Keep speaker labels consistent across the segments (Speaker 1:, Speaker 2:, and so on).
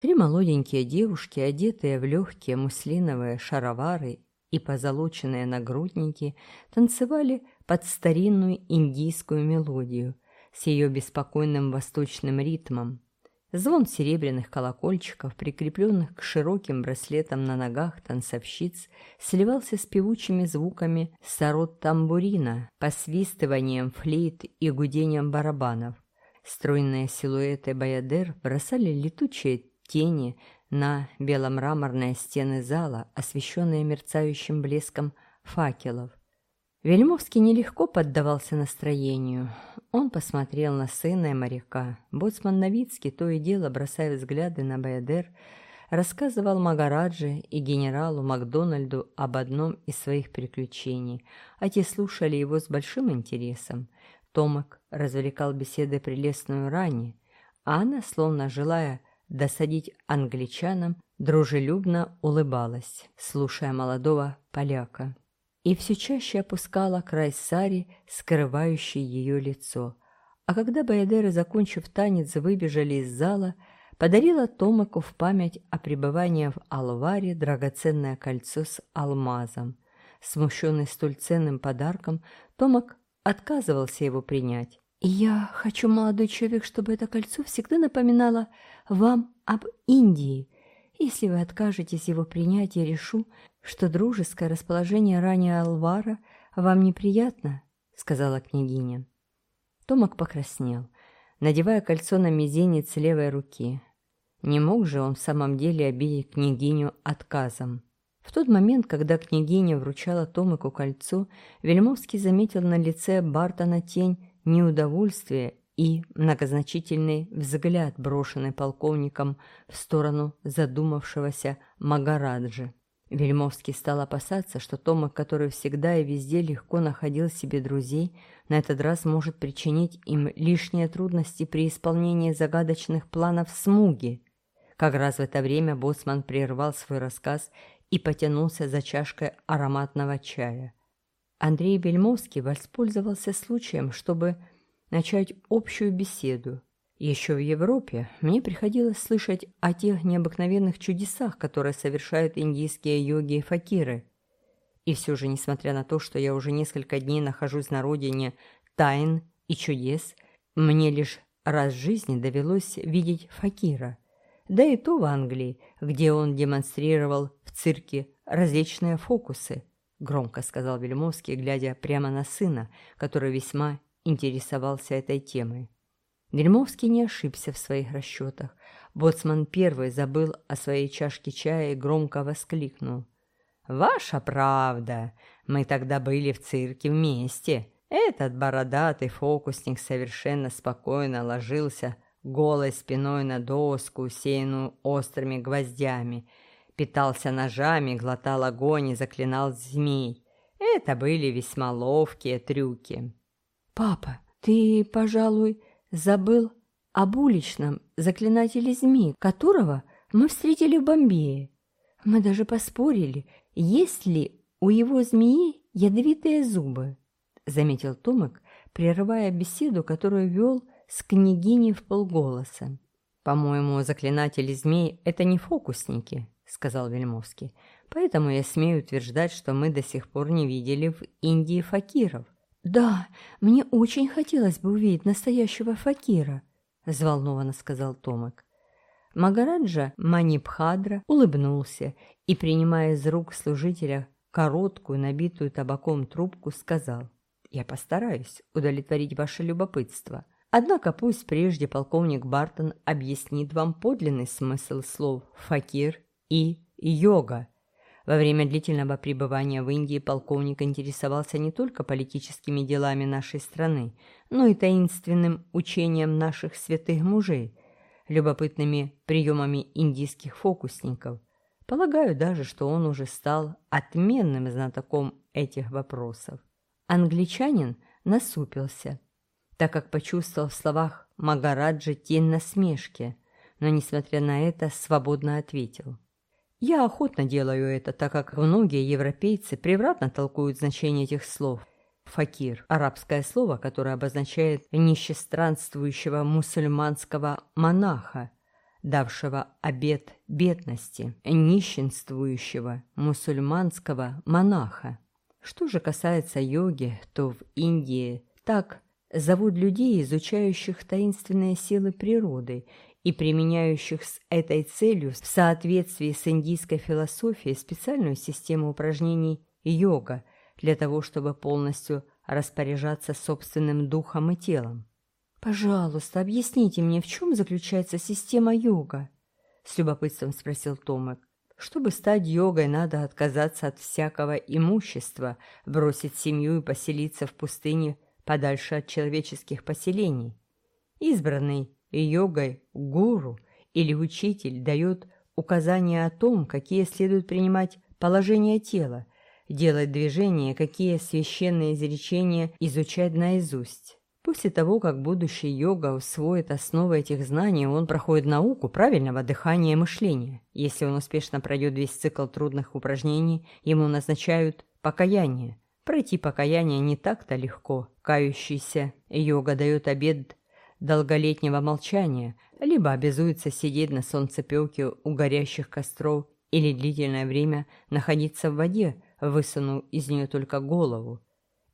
Speaker 1: Три молоденькие девушки, одетые в легкие муслиновые шаровары и позолоченные нагрудники, танцевали под старинную индийскую мелодию с ее беспокойным восточным ритмом. Звон серебряных колокольчиков, прикрепленных к широким браслетам на ногах танцовщиц, сливался с певучими звуками сорот тамбурина, посвистыванием флейт и гудением барабанов. Стройные силуэты баядер бросали летучие тени на беломраморные стены зала, освещенные мерцающим блеском факелов. Вельмовский нелегко поддавался настроению. Он посмотрел на сына и моряка. Боцман Новицкий, то и дело, бросая взгляды на Баядер, рассказывал Магараджи и генералу Макдональду об одном из своих приключений, а те слушали его с большим интересом. Томак развлекал беседой прелестную рани, а она, словно желая досадить англичанам, дружелюбно улыбалась, слушая молодого поляка и все чаще опускала край сари, скрывающий ее лицо. А когда Баядеры, закончив танец, выбежали из зала, подарила Томаку в память о пребывании в Алваре драгоценное кольцо с алмазом. Смущенный столь ценным подарком, Томак отказывался его принять. «И я хочу, молодой человек, чтобы это кольцо всегда напоминало вам об Индии. Если вы откажетесь его принять, я решу, что дружеское расположение ранее Алвара вам неприятно, сказала княгиня. Томак покраснел, надевая кольцо на мизинец левой руки. Не мог же он в самом деле обидеть княгиню отказом. В тот момент, когда княгиня вручала Томаку кольцо, Вельмовский заметил на лице Бартона тень неудовольствия и многозначительный взгляд, брошенный полковником в сторону задумавшегося Магараджи. Вельмовский стал опасаться, что Томак, который всегда и везде легко находил себе друзей, на этот раз может причинить им лишние трудности при исполнении загадочных планов Смуги. Как раз в это время боцман прервал свой рассказ и потянулся за чашкой ароматного чая. Андрей Вельмовский воспользовался случаем, чтобы начать общую беседу. Еще в Европе мне приходилось слышать о тех необыкновенных чудесах, которые совершают индийские йоги и факиры. И все же, несмотря на то, что я уже несколько дней нахожусь на родине тайн и чудес, мне лишь раз в жизни довелось видеть факира. Да и то в Англии, где он демонстрировал в цирке различные фокусы, громко сказал Вельмовский, глядя прямо на сына, который весьма интересовался этой темой. Дерьмовский не ошибся в своих расчетах. Боцман первый забыл о своей чашке чая и громко воскликнул. «Ваша правда! Мы тогда были в цирке вместе. Этот бородатый фокусник совершенно спокойно ложился голой спиной на доску, усеянную острыми гвоздями, питался ножами, глотал огонь и заклинал змей. Это были весьма ловкие трюки. «Папа, ты, пожалуй, забыл об уличном заклинателе змей, которого мы встретили в Бомбее. Мы даже поспорили, есть ли у его змеи ядовитые зубы, заметил Томик, прерывая беседу, которую вел с княгиней в полголоса. «По-моему, заклинатели змей – это не фокусники», – сказал Вельмовский. «Поэтому я смею утверждать, что мы до сих пор не видели в Индии факиров. «Да, мне очень хотелось бы увидеть настоящего факира», — взволнованно сказал Томак. Магараджа Манипхадра улыбнулся и, принимая из рук служителя короткую, набитую табаком трубку, сказал, «Я постараюсь удовлетворить ваше любопытство. Однако пусть прежде полковник Бартон объяснит вам подлинный смысл слов «факир» и «йога», во время длительного пребывания в Индии полковник интересовался не только политическими делами нашей страны, но и таинственным учением наших святых мужей, любопытными приемами индийских фокусников. Полагаю даже, что он уже стал отменным знатоком этих вопросов. Англичанин насупился, так как почувствовал в словах Магараджа тень насмешки, но, несмотря на это, свободно ответил – я охотно делаю это, так как многие европейцы превратно толкуют значение этих слов. Факир – арабское слово, которое обозначает нищестранствующего мусульманского монаха. давшего обет бедности, нищенствующего мусульманского монаха. Что же касается йоги, то в Индии так зовут людей, изучающих таинственные силы природы и применяющих с этой целью в соответствии с индийской философией специальную систему упражнений йога для того, чтобы полностью распоряжаться собственным духом и телом. «Пожалуйста, объясните мне, в чем заключается система йога?» — с любопытством спросил Томек. «Чтобы стать йогой, надо отказаться от всякого имущества, бросить семью и поселиться в пустыне подальше от человеческих поселений. Избранный йогой гуру или учитель дает указания о том, какие следует принимать положения тела, делать движения, какие священные изречения изучать наизусть. После того, как будущий йога усвоит основы этих знаний, он проходит науку правильного дыхания и мышления. Если он успешно пройдет весь цикл трудных упражнений, ему назначают покаяние. Пройти покаяние не так-то легко. Кающийся йога дает обед долголетнего молчания, либо обязуется сидеть на солнцепёке у горящих костров или длительное время находиться в воде, высунув из нее только голову.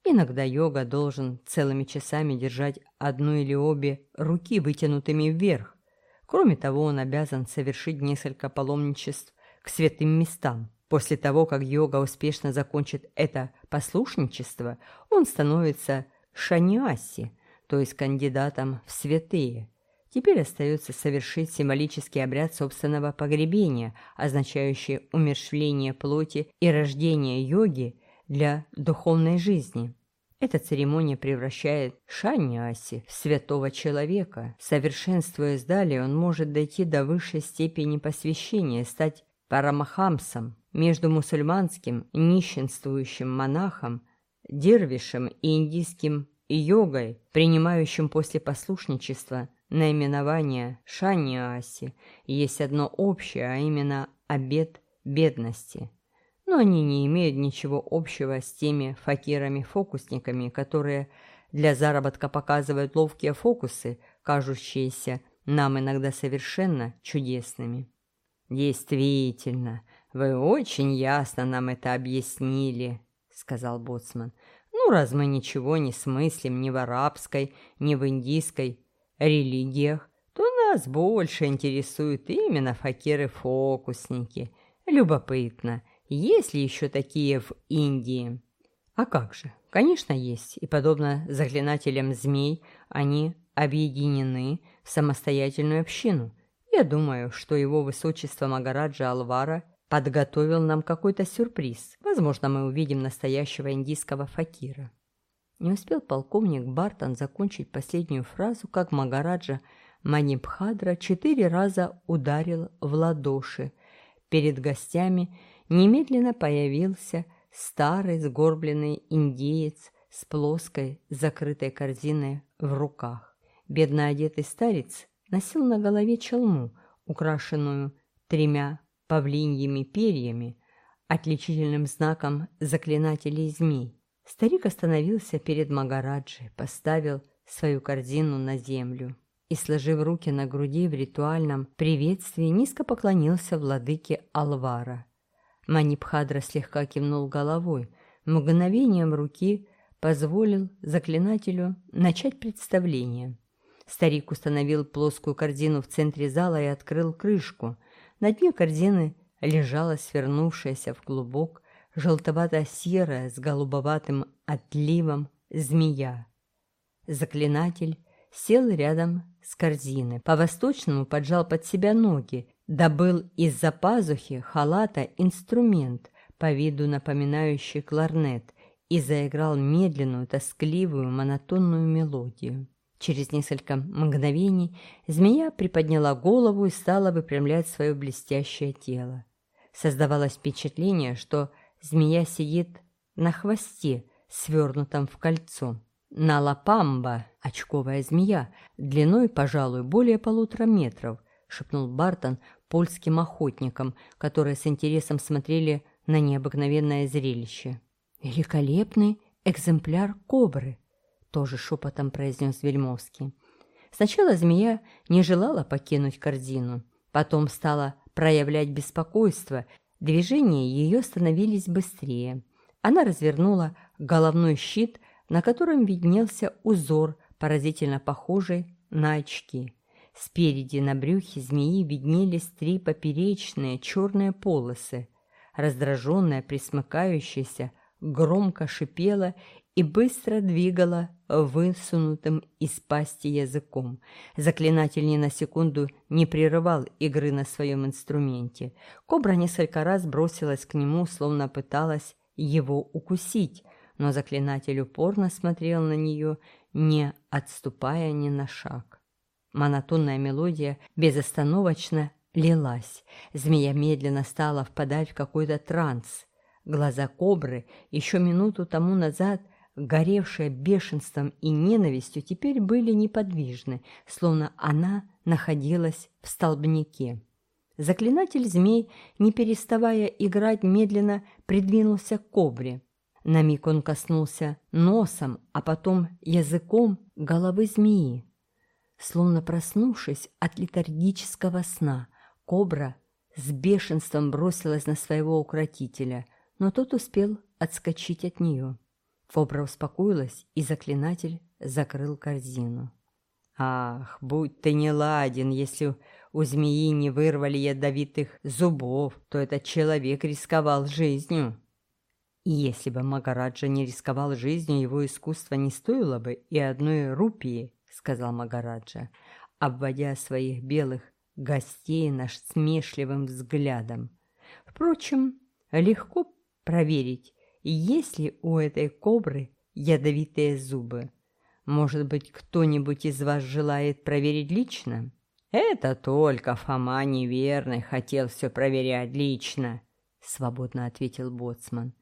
Speaker 1: Иногда йога должен целыми часами держать одну или обе руки вытянутыми вверх. Кроме того, он обязан совершить несколько паломничеств к святым местам. После того, как йога успешно закончит это послушничество, он становится шаньяси, то есть кандидатом в святые. Теперь остается совершить символический обряд собственного погребения, означающий умершвление плоти и рождение йоги для духовной жизни. Эта церемония превращает Шаньяси в святого человека. Совершенствуясь далее, он может дойти до высшей степени посвящения, стать парамахамсом, между мусульманским нищенствующим монахом, дервишем и индийским йогой, принимающим после послушничества наименование Шаньяси, есть одно общее, а именно обет бедности – но они не имеют ничего общего с теми факирами-фокусниками, которые для заработка показывают ловкие фокусы, кажущиеся нам иногда совершенно чудесными. «Действительно, вы очень ясно нам это объяснили», — сказал Боцман. «Ну, раз мы ничего не смыслим ни в арабской, ни в индийской религиях, то нас больше интересуют именно факиры-фокусники. Любопытно, есть ли еще такие в Индии? А как же? Конечно, есть. И подобно заклинателям змей, они объединены в самостоятельную общину. Я думаю, что его высочество Магараджа Алвара подготовил нам какой-то сюрприз. Возможно, мы увидим настоящего индийского факира. Не успел полковник Бартон закончить последнюю фразу, как Магараджа Манипхадра четыре раза ударил в ладоши перед гостями немедленно появился старый сгорбленный индеец с плоской закрытой корзиной в руках. Бедно одетый старец носил на голове челму, украшенную тремя павлиньими перьями, отличительным знаком заклинателей змей. Старик остановился перед Магараджи, поставил свою корзину на землю и, сложив руки на груди в ритуальном приветствии, низко поклонился владыке Алвара. Манипхадра слегка кивнул головой, мгновением руки позволил заклинателю начать представление. Старик установил плоскую корзину в центре зала и открыл крышку. На дне корзины лежала свернувшаяся в клубок желтовато-серая с голубоватым отливом змея. Заклинатель сел рядом с корзиной, по-восточному поджал под себя ноги добыл из-за пазухи халата инструмент, по виду напоминающий кларнет, и заиграл медленную, тоскливую, монотонную мелодию. Через несколько мгновений змея приподняла голову и стала выпрямлять свое блестящее тело. Создавалось впечатление, что змея сидит на хвосте, свернутом в кольцо. Налапамба, очковая змея, длиной, пожалуй, более полутора метров, шепнул Бартон, польским охотникам, которые с интересом смотрели на необыкновенное зрелище. «Великолепный экземпляр кобры», — тоже шепотом произнес Вельмовский. Сначала змея не желала покинуть корзину, Потом стала проявлять беспокойство, движения ее становились быстрее. Она развернула головной щит, на котором виднелся узор, поразительно похожий на очки. Спереди на брюхе змеи виднелись три поперечные черные полосы. Раздраженная, присмыкающаяся, громко шипела и быстро двигала высунутым из пасти языком. Заклинатель ни на секунду не прерывал игры на своем инструменте. Кобра несколько раз бросилась к нему, словно пыталась его укусить, но заклинатель упорно смотрел на нее, не отступая ни на шаг. Монотонная мелодия безостановочно лилась. Змея медленно стала впадать в какой-то транс. Глаза кобры, еще минуту тому назад горевшие бешенством и ненавистью, теперь были неподвижны, словно она находилась в столбнике. Заклинатель змей, не переставая играть, медленно придвинулся к кобре. На миг он коснулся носом, а потом языком головы змеи. Словно проснувшись от летаргического сна, кобра с бешенством бросилась на своего укротителя, но тот успел отскочить от нее. Кобра успокоилась, и заклинатель закрыл корзину. «Ах, будь ты не ладен, если у змеи не вырвали ядовитых зубов, то этот человек рисковал жизнью». И если бы Магараджа не рисковал жизнью, его искусство не стоило бы и одной рупии, сказал Магараджа, обводя своих белых гостей наш смешливым взглядом. Впрочем, легко проверить, есть ли у этой кобры ядовитые зубы. Может быть, кто-нибудь из вас желает проверить лично? Это только Фома неверный хотел все проверять лично, свободно ответил боцман.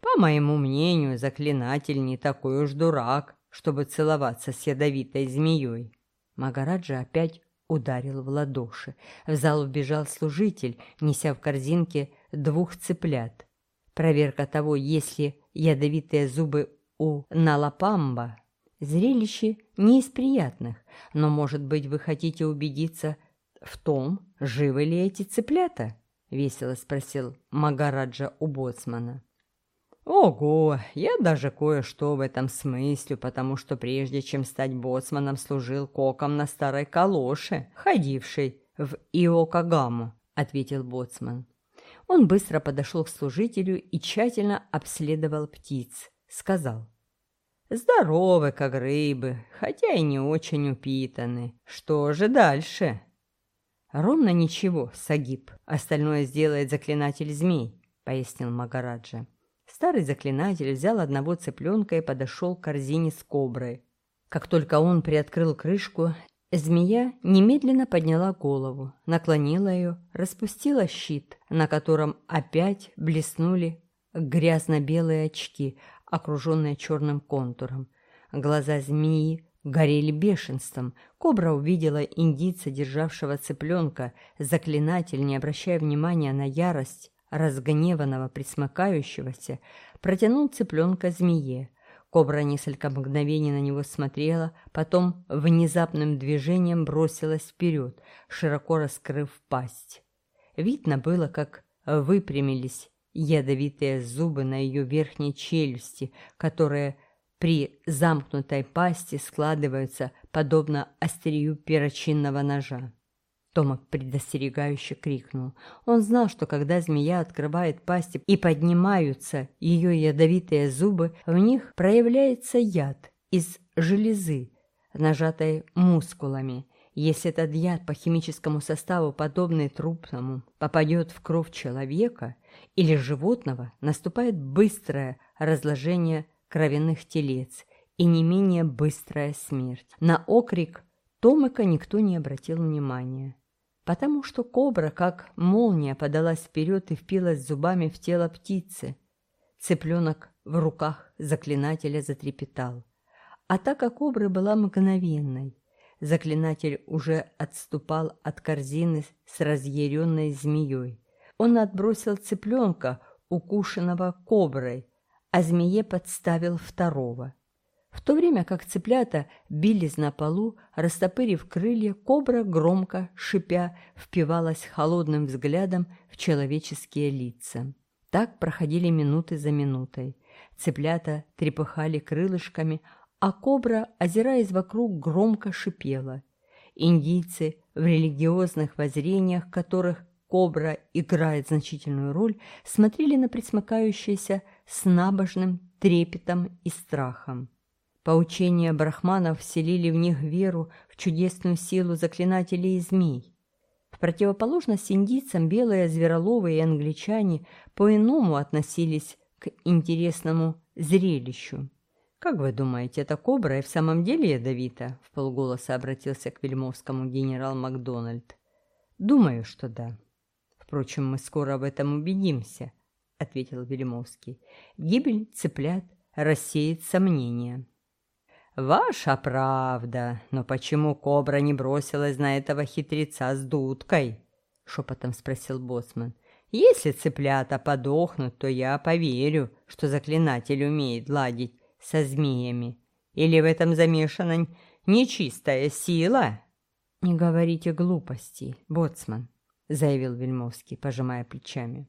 Speaker 1: По моему мнению, заклинатель не такой уж дурак, чтобы целоваться с ядовитой змеей. Магараджа опять ударил в ладоши. В зал вбежал служитель, неся в корзинке двух цыплят. Проверка того, есть ли ядовитые зубы у Налапамба. Зрелище не из приятных, но, может быть, вы хотите убедиться в том, живы ли эти цыплята? — весело спросил Магараджа у боцмана. Ого, я даже кое-что в этом смыслю, потому что прежде чем стать боцманом, служил коком на старой калоше, ходившей в Иокагаму, ответил боцман. Он быстро подошел к служителю и тщательно обследовал птиц. Сказал, «Здоровы, как рыбы, хотя и не очень упитаны. Что же дальше?» «Ровно ничего, Сагиб. Остальное сделает заклинатель змей», — пояснил Магараджа. Старый заклинатель взял одного цыпленка и подошел к корзине с коброй. Как только он приоткрыл крышку, змея немедленно подняла голову, наклонила ее, распустила щит, на котором опять блеснули грязно-белые очки, окруженные черным контуром. Глаза змеи горели бешенством. Кобра увидела индийца, державшего цыпленка. Заклинатель, не обращая внимания на ярость, разгневанного, присмыкающегося, протянул цыпленка змее. Кобра несколько мгновений на него смотрела, потом внезапным движением бросилась вперед, широко раскрыв пасть. Видно было, как выпрямились ядовитые зубы на ее верхней челюсти, которые при замкнутой пасти складываются подобно острию перочинного ножа. Томак предостерегающе крикнул. Он знал, что когда змея открывает пасть и поднимаются ее ядовитые зубы, в них проявляется яд из железы, нажатой мускулами. Если этот яд по химическому составу, подобный трупному, попадет в кровь человека или животного, наступает быстрое разложение кровяных телец и не менее быстрая смерть. На окрик Томыка никто не обратил внимания потому что кобра, как молния, подалась вперед и впилась зубами в тело птицы. Цыпленок в руках заклинателя затрепетал. Атака кобры была мгновенной. Заклинатель уже отступал от корзины с разъяренной змеей. Он отбросил цыпленка, укушенного коброй, а змее подставил второго. В то время как цыплята бились на полу, растопырив крылья, кобра, громко, шипя, впивалась холодным взглядом в человеческие лица. Так проходили минуты за минутой. Цыплята трепыхали крылышками, а кобра, озираясь вокруг, громко шипела. Индийцы, в религиозных воззрениях которых кобра играет значительную роль, смотрели на присмыкающееся с набожным трепетом и страхом. Поучения брахманов вселили в них веру в чудесную силу заклинателей и змей. В противоположность индийцам белые звероловы и англичане по-иному относились к интересному зрелищу. «Как вы думаете, эта кобра и в самом деле ядовита?» — в полголоса обратился к Вельмовскому генерал Макдональд. «Думаю, что да. Впрочем, мы скоро в этом убедимся», — ответил Вельмовский. «Гибель цыплят рассеет сомнения». «Ваша правда, но почему кобра не бросилась на этого хитреца с дудкой?» — шепотом спросил Боцман. «Если цыплята подохнут, то я поверю, что заклинатель умеет ладить со змеями. Или в этом замешана нечистая сила?» «Не говорите глупостей, Боцман», — заявил Вельмовский, пожимая плечами.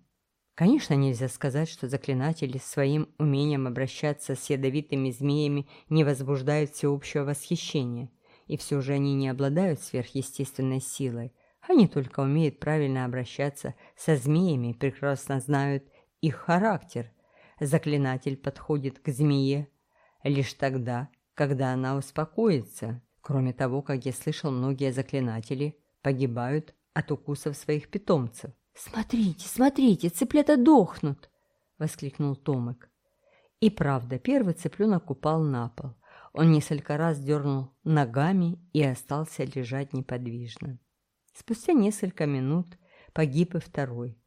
Speaker 1: Конечно, нельзя сказать, что заклинатели своим умением обращаться с ядовитыми змеями не возбуждают всеобщего восхищения, и все же они не обладают сверхъестественной силой, они только умеют правильно обращаться со змеями прекрасно знают их характер. Заклинатель подходит к змее лишь тогда, когда она успокоится. Кроме того, как я слышал, многие заклинатели погибают от укусов своих питомцев. «Смотрите, смотрите, цыплята дохнут!» — воскликнул Томик. И правда, первый цыпленок упал на пол. Он несколько раз дернул ногами и остался лежать неподвижно. Спустя несколько минут погиб и второй.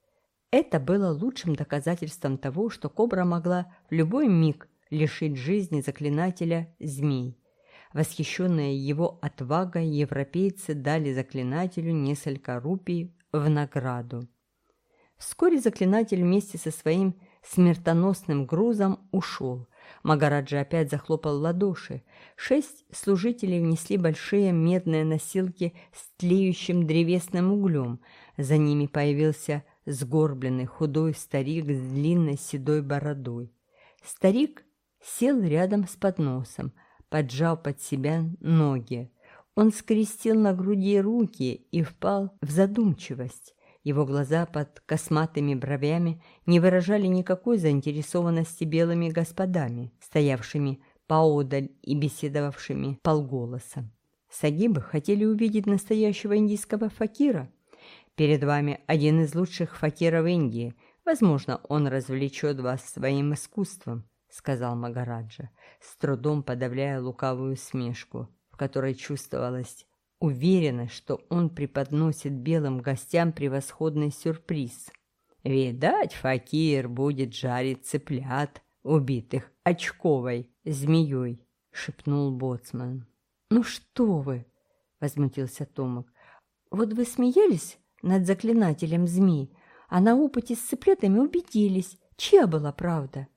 Speaker 1: Это было лучшим доказательством того, что кобра могла в любой миг лишить жизни заклинателя змей. Восхищенные его отвагой, европейцы дали заклинателю несколько рупий в награду. Вскоре заклинатель вместе со своим смертоносным грузом ушел. Магараджа опять захлопал ладоши. Шесть служителей внесли большие медные носилки с тлеющим древесным углем. За ними появился сгорбленный худой старик с длинной седой бородой. Старик сел рядом с подносом, поджал под себя ноги. Он скрестил на груди руки и впал в задумчивость. Его глаза под косматыми бровями не выражали никакой заинтересованности белыми господами, стоявшими поодаль и беседовавшими полголоса. Сагибы хотели увидеть настоящего индийского факира. Перед вами один из лучших факиров Индии. Возможно, он развлечет вас своим искусством, сказал Магараджа, с трудом подавляя лукавую смешку, в которой чувствовалась уверена, что он преподносит белым гостям превосходный сюрприз. Видать, факир будет жарить цыплят, убитых очковой змеей, шепнул боцман. Ну что вы, возмутился Томок. Вот вы смеялись над заклинателем змей, а на опыте с цыплятами убедились, чья была правда.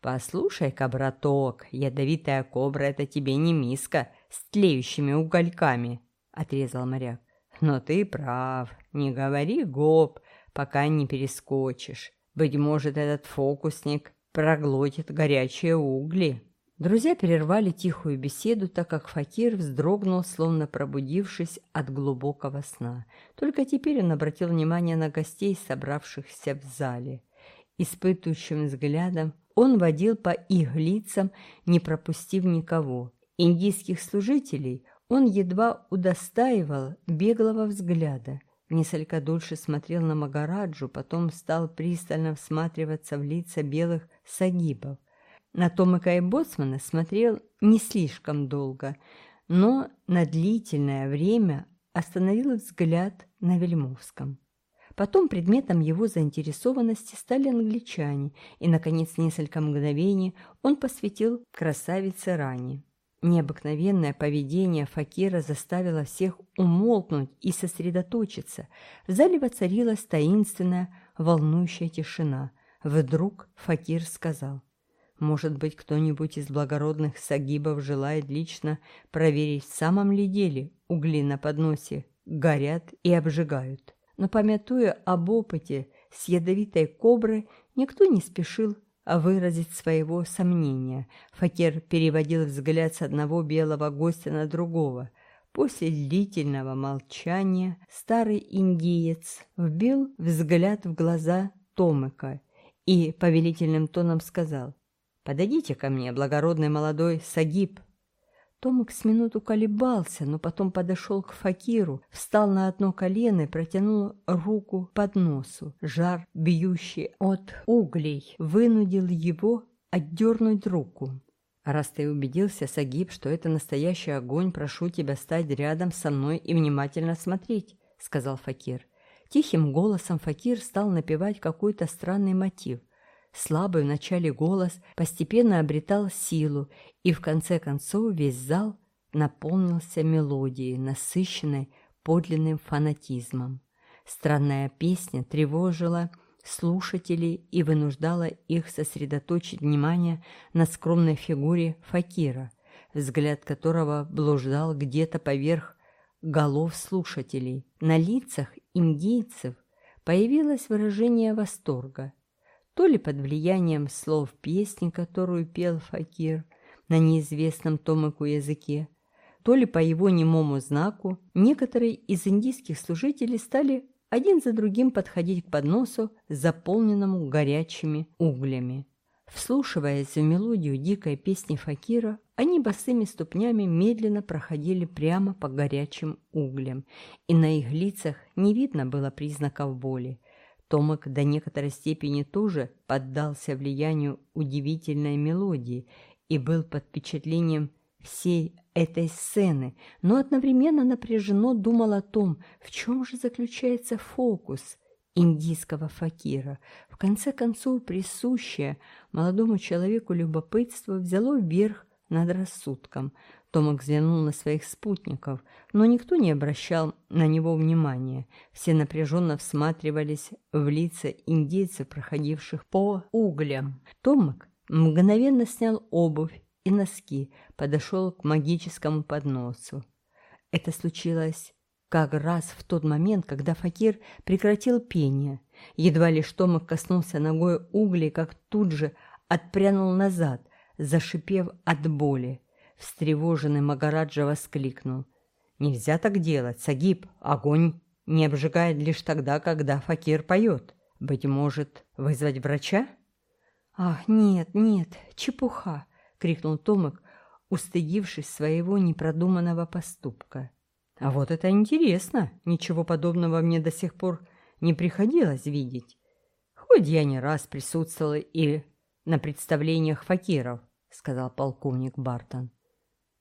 Speaker 1: «Послушай-ка, браток, ядовитая кобра — это тебе не миска с тлеющими угольками», отрезал моряк. «Но ты прав. Не говори гоп, пока не перескочишь. Быть может, этот фокусник проглотит горячие угли». Друзья прервали тихую беседу, так как Факир вздрогнул, словно пробудившись от глубокого сна. Только теперь он обратил внимание на гостей, собравшихся в зале. Испытывающим взглядом он водил по их лицам, не пропустив никого. Индийских служителей он едва удостаивал беглого взгляда, несколько дольше смотрел на Магараджу, потом стал пристально всматриваться в лица белых сагибов. На Томика и Боцмана смотрел не слишком долго, но на длительное время остановил взгляд на Вельмовском. Потом предметом его заинтересованности стали англичане, и, наконец, несколько мгновений он посвятил красавице Ране. Необыкновенное поведение Факира заставило всех умолкнуть и сосредоточиться. В зале воцарилась таинственная, волнующая тишина. Вдруг Факир сказал, Может быть, кто-нибудь из благородных сагибов желает лично проверить, в самом ли деле угли на подносе горят и обжигают. Но, помятуя об опыте с ядовитой коброй, никто не спешил выразить своего сомнения. Факир переводил взгляд с одного белого гостя на другого. После длительного молчания старый индиец вбил взгляд в глаза Томыка и повелительным тоном сказал «Подойдите ко мне, благородный молодой Сагиб». Томик с минуту колебался, но потом подошел к факиру, встал на одно колено и протянул руку под носу. Жар, бьющий от углей, вынудил его отдернуть руку. «Раз ты убедился, Сагиб, что это настоящий огонь, прошу тебя стать рядом со мной и внимательно смотреть», — сказал факир. Тихим голосом факир стал напевать какой-то странный мотив. Слабый вначале голос постепенно обретал силу, и в конце концов весь зал наполнился мелодией, насыщенной подлинным фанатизмом. Странная песня тревожила слушателей и вынуждала их сосредоточить внимание на скромной фигуре факира, взгляд которого блуждал где-то поверх голов слушателей. На лицах индейцев появилось выражение восторга – то ли под влиянием слов песни, которую пел Факир на неизвестном Томаку языке, то ли по его немому знаку, некоторые из индийских служителей стали один за другим подходить к подносу, заполненному горячими углями. Вслушиваясь в мелодию дикой песни Факира, они босыми ступнями медленно проходили прямо по горячим углям, и на их лицах не видно было признаков боли. Томик до некоторой степени тоже поддался влиянию удивительной мелодии и был под впечатлением всей этой сцены, но одновременно напряженно думал о том, в чем же заключается фокус индийского факира. В конце концов, присущее молодому человеку любопытство взяло вверх над рассудком – Томик взглянул на своих спутников, но никто не обращал на него внимания. Все напряженно всматривались в лица индейцев, проходивших по углям. Томик мгновенно снял обувь и носки, подошел к магическому подносу. Это случилось как раз в тот момент, когда факир прекратил пение. Едва лишь Томик коснулся ногой углей, как тут же отпрянул назад, зашипев от боли. Встревоженный Магараджа воскликнул. «Нельзя так делать, Сагиб, огонь не обжигает лишь тогда, когда факир поет. Быть может, вызвать врача?» «Ах, нет, нет, чепуха!» — крикнул Томик, устыдившись своего непродуманного поступка. «А вот это интересно! Ничего подобного мне до сих пор не приходилось видеть. Хоть я не раз присутствовал и на представлениях факиров», — сказал полковник Бартон.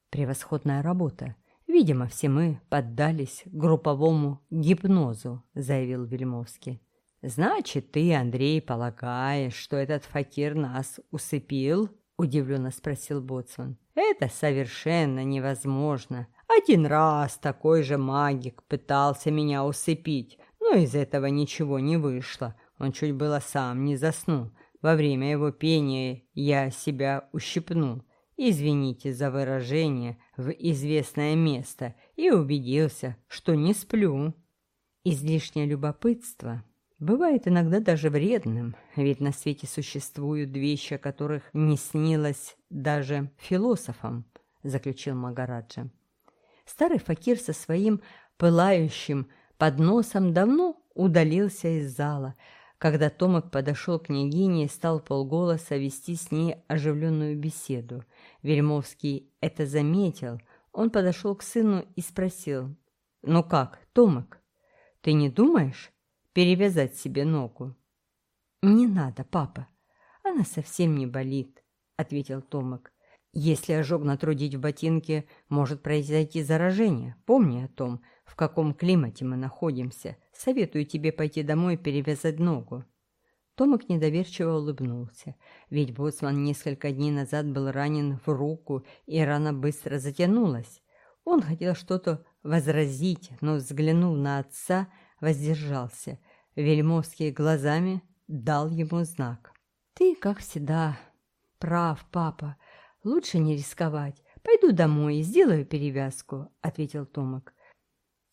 Speaker 1: Превосходная работа. Видимо, все мы поддались групповому гипнозу, заявил Вельмовский. Значит, ты, Андрей, полагаешь, что этот факир нас усыпил? Удивленно спросил Боцман. Это совершенно невозможно. Один раз такой же магик пытался меня усыпить, но из этого ничего не вышло. Он чуть было сам не заснул. Во время его пения я себя ущипнул извините за выражение, в известное место и убедился, что не сплю. Излишнее любопытство бывает иногда даже вредным, ведь на свете существуют вещи, о которых не снилось даже философам, заключил Магараджа. Старый факир со своим пылающим подносом давно удалился из зала, когда Томик подошел к княгине и стал полголоса вести с ней оживленную беседу. Вельмовский это заметил. Он подошел к сыну и спросил. «Ну как, Томик, ты не думаешь перевязать себе ногу?» «Не надо, папа. Она совсем не болит», — ответил Томик. «Если ожог натрудить в ботинке, может произойти заражение. Помни о том, в каком климате мы находимся. Советую тебе пойти домой и перевязать ногу». Томик недоверчиво улыбнулся, ведь боцман несколько дней назад был ранен в руку, и рана быстро затянулась. Он хотел что-то возразить, но, взглянув на отца, воздержался. Вельмовский глазами дал ему знак. «Ты, как всегда, «Прав, папа. Лучше не рисковать. Пойду домой и сделаю перевязку», — ответил Томок.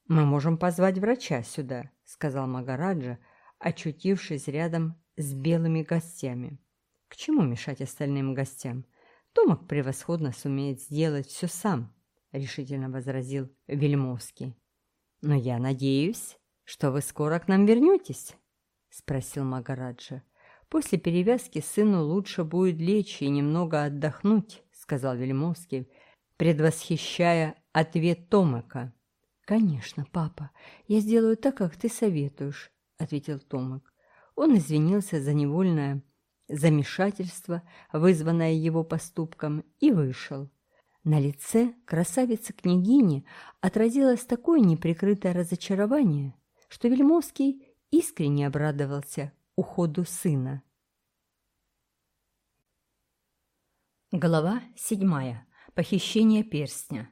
Speaker 1: «Мы можем позвать врача сюда», — сказал Магараджа, очутившись рядом с белыми гостями. «К чему мешать остальным гостям? Томок превосходно сумеет сделать все сам», — решительно возразил Вельмовский. «Но я надеюсь, что вы скоро к нам вернетесь?» — спросил Магараджа. «После перевязки сыну лучше будет лечь и немного отдохнуть», — сказал Вельмовский, предвосхищая ответ Томака. «Конечно, папа, я сделаю так, как ты советуешь», — ответил Томак. Он извинился за невольное замешательство, вызванное его поступком, и вышел. На лице красавицы-княгини отразилось такое неприкрытое разочарование, что Вельмовский искренне обрадовался уходу сына. Глава седьмая. Похищение перстня.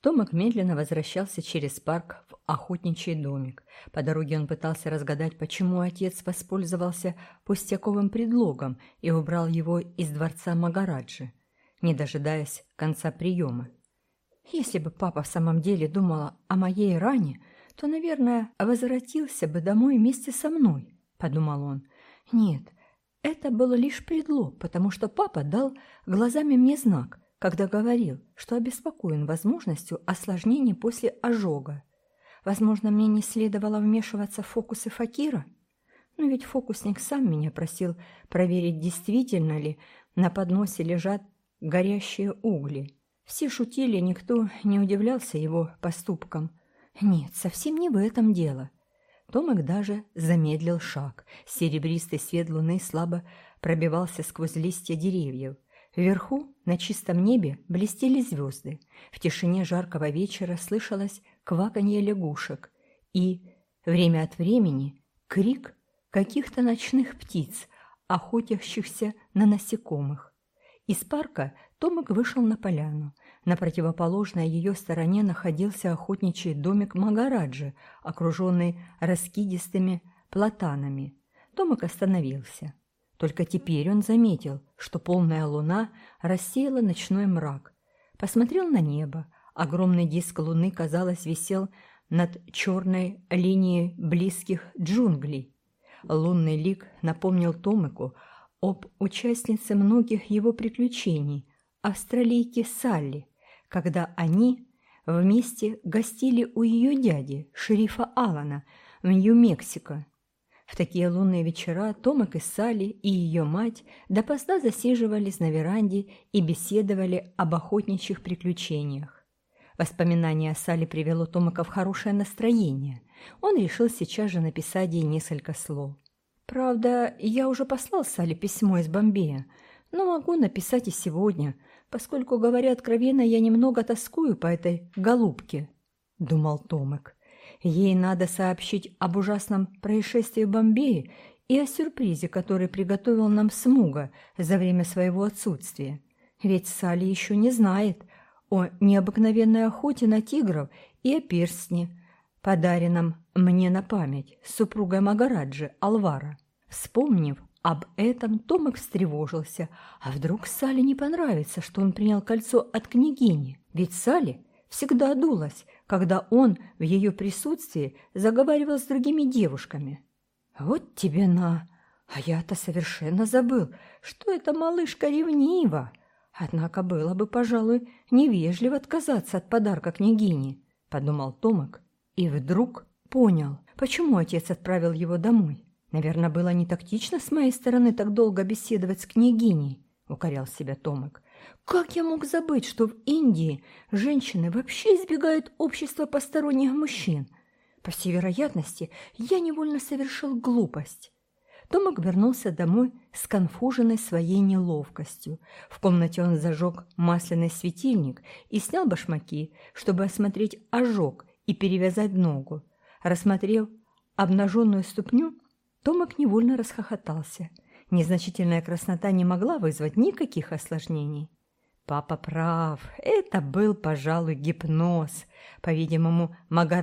Speaker 1: Томик медленно возвращался через парк в охотничий домик. По дороге он пытался разгадать, почему отец воспользовался пустяковым предлогом и убрал его из дворца Магараджи, не дожидаясь конца приема. Если бы папа в самом деле думал о моей ране, то, наверное, возвратился бы домой вместе со мной, подумал он. Нет, это было лишь предлог, потому что папа дал глазами мне знак, когда говорил, что обеспокоен возможностью осложнений после ожога. Возможно, мне не следовало вмешиваться в фокусы Факира? Но ведь фокусник сам меня просил проверить, действительно ли на подносе лежат горящие угли. Все шутили, никто не удивлялся его поступкам. Нет, совсем не в этом дело. Томик даже замедлил шаг. Серебристый свет луны слабо пробивался сквозь листья деревьев. Вверху, на чистом небе, блестели звезды. В тишине жаркого вечера слышалось кваканье лягушек и, время от времени, крик каких-то ночных птиц, охотящихся на насекомых. Из парка Томик вышел на поляну. На противоположной ее стороне находился охотничий домик Магараджи, окруженный раскидистыми платанами. Томик остановился. Только теперь он заметил, что полная луна рассеяла ночной мрак. Посмотрел на небо. Огромный диск луны, казалось, висел над черной линией близких джунглей. Лунный лик напомнил Томику об участнице многих его приключений, австралийке Салли, когда они вместе гостили у ее дяди, шерифа Алана, в Нью-Мексико. В такие лунные вечера Томак и Салли и ее мать допоздна засиживались на веранде и беседовали об охотничьих приключениях. Воспоминание о Салли привело Томака в хорошее настроение. Он решил сейчас же написать ей несколько слов. «Правда, я уже послал Салли письмо из Бомбея, но могу написать и сегодня, поскольку, говоря откровенно, я немного тоскую по этой голубке», — думал Томак. Ей надо сообщить об ужасном происшествии в Бомбее и о сюрпризе, который приготовил нам Смуга за время своего отсутствия. Ведь Салли еще не знает о необыкновенной охоте на тигров и о перстне, подаренном мне на память супругой Магараджи Алвара. Вспомнив об этом, Томик встревожился. А вдруг Салли не понравится, что он принял кольцо от княгини? Ведь Салли всегда дулась, когда он в ее присутствии заговаривал с другими девушками. «Вот тебе на! А я-то совершенно забыл, что эта малышка ревнива. Однако было бы, пожалуй, невежливо отказаться от подарка княгини», — подумал Томок и вдруг понял, почему отец отправил его домой. «Наверное, было не тактично с моей стороны так долго беседовать с княгиней», — укорял себя Томок. Как я мог забыть, что в Индии женщины вообще избегают общества посторонних мужчин? По всей вероятности, я невольно совершил глупость. Томак вернулся домой сконфуженной своей неловкостью. В комнате он зажег масляный светильник и снял башмаки, чтобы осмотреть ожог и перевязать ногу. Рассмотрев обнаженную ступню, Томак невольно расхохотался – Незначительная краснота не могла вызвать никаких осложнений. Папа прав, это был, пожалуй, гипноз. По-видимому, Магарадж